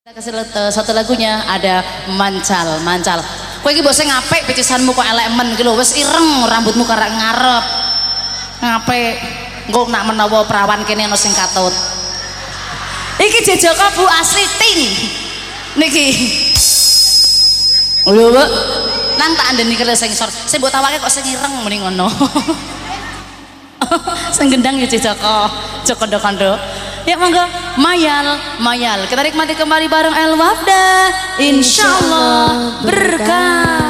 Kasih eh, satu lagunya ada mancal, mancal. Kowe iki mbok sing apik picisanmu kok elek men iki ireng rambutmu karek ngarep. Ngapik. Engko nak menawa perawan kene ana sing katut. Iki Jejaka Bu asli tin. Niki. Lho, Bu. Nang tak andeni kele sing sor. Sing mbok tawake kok sing ireng mending ngono. sing gendang ya Jejaka. Joko kondo Ya monggo, mayal, mayal. Kita nikmati kembali bareng El Wafda. Insyaallah berkah.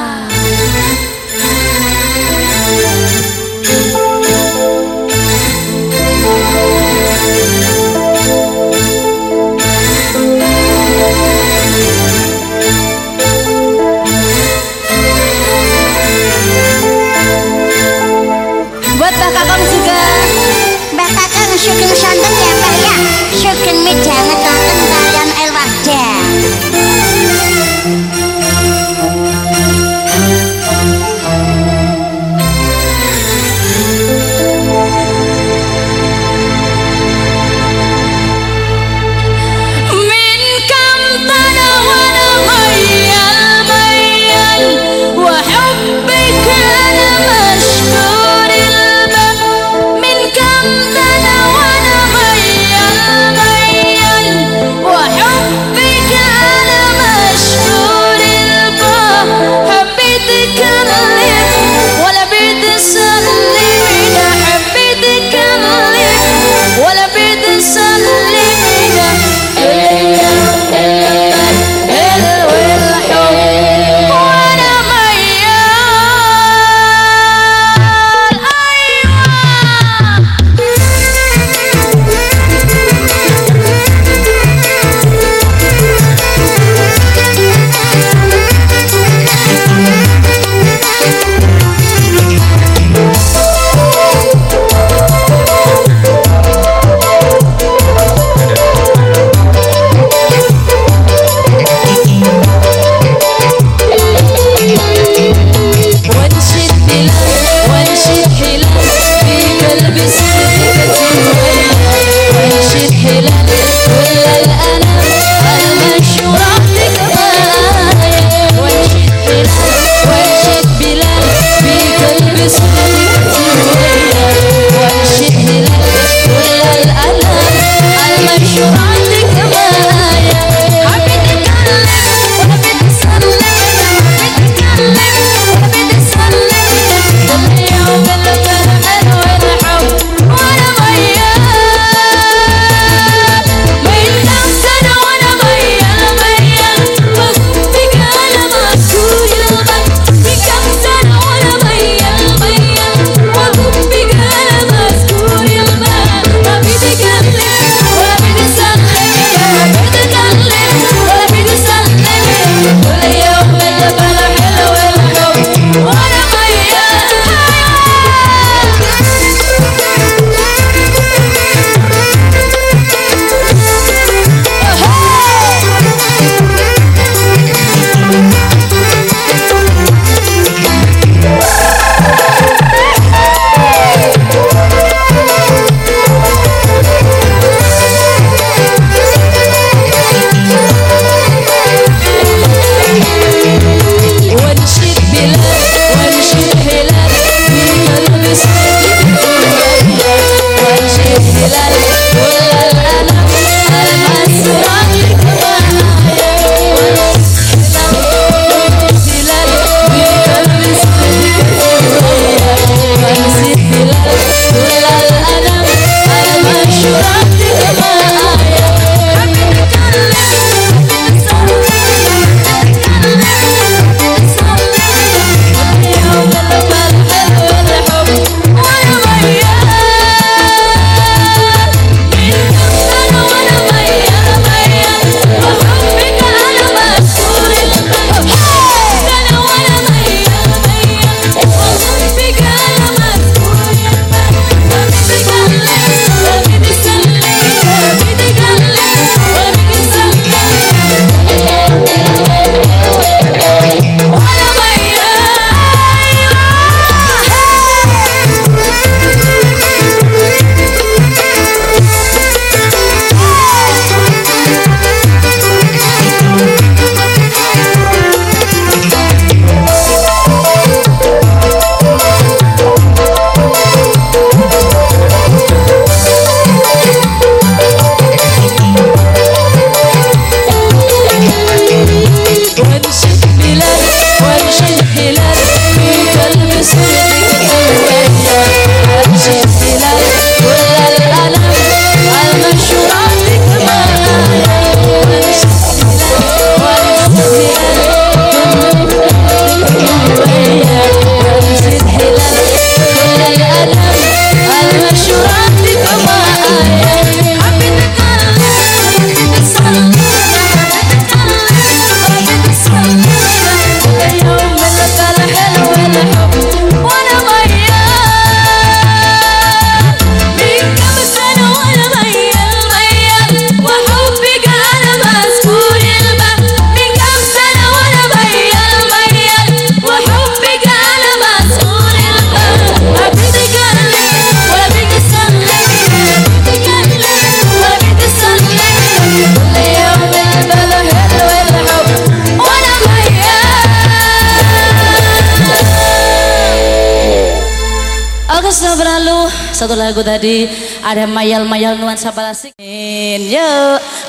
satu lagu tadi ada mayal-mayal nuansa balasik. Yo,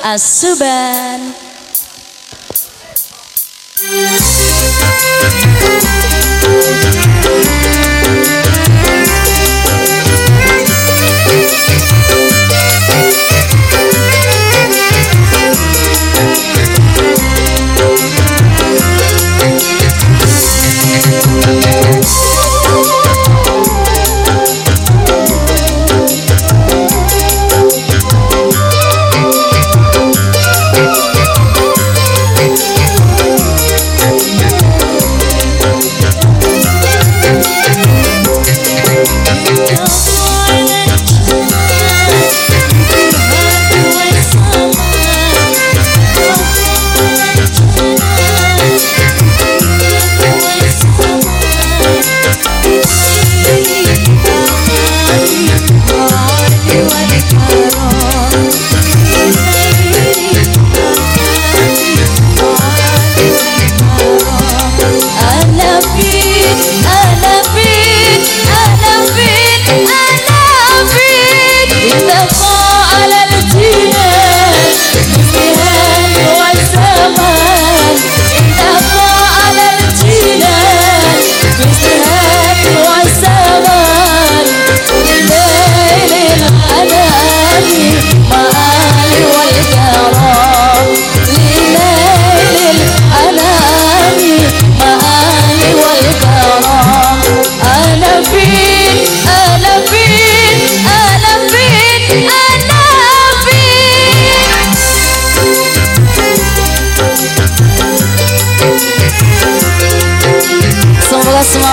asuban.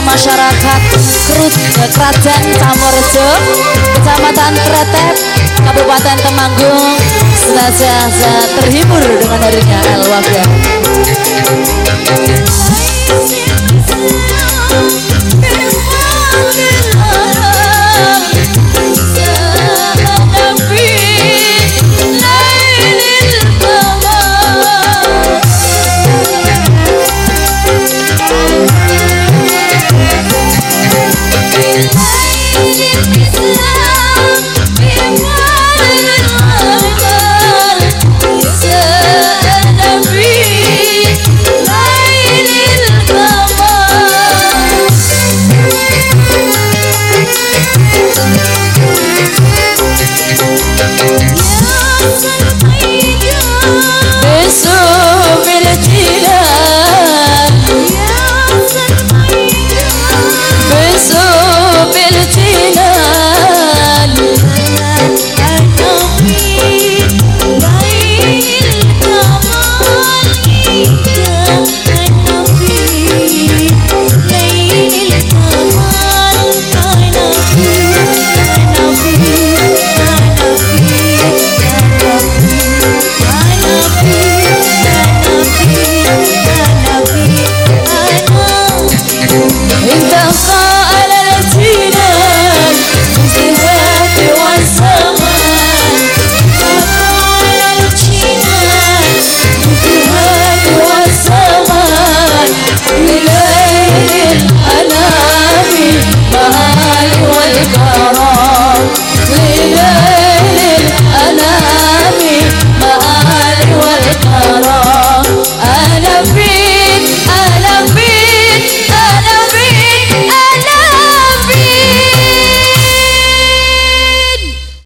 masyarakat Kerut Kerajaan Samorejo Kecamatan Tretep Kabupaten Temanggung. Senantiasa terhibur dengan darinya Elwafia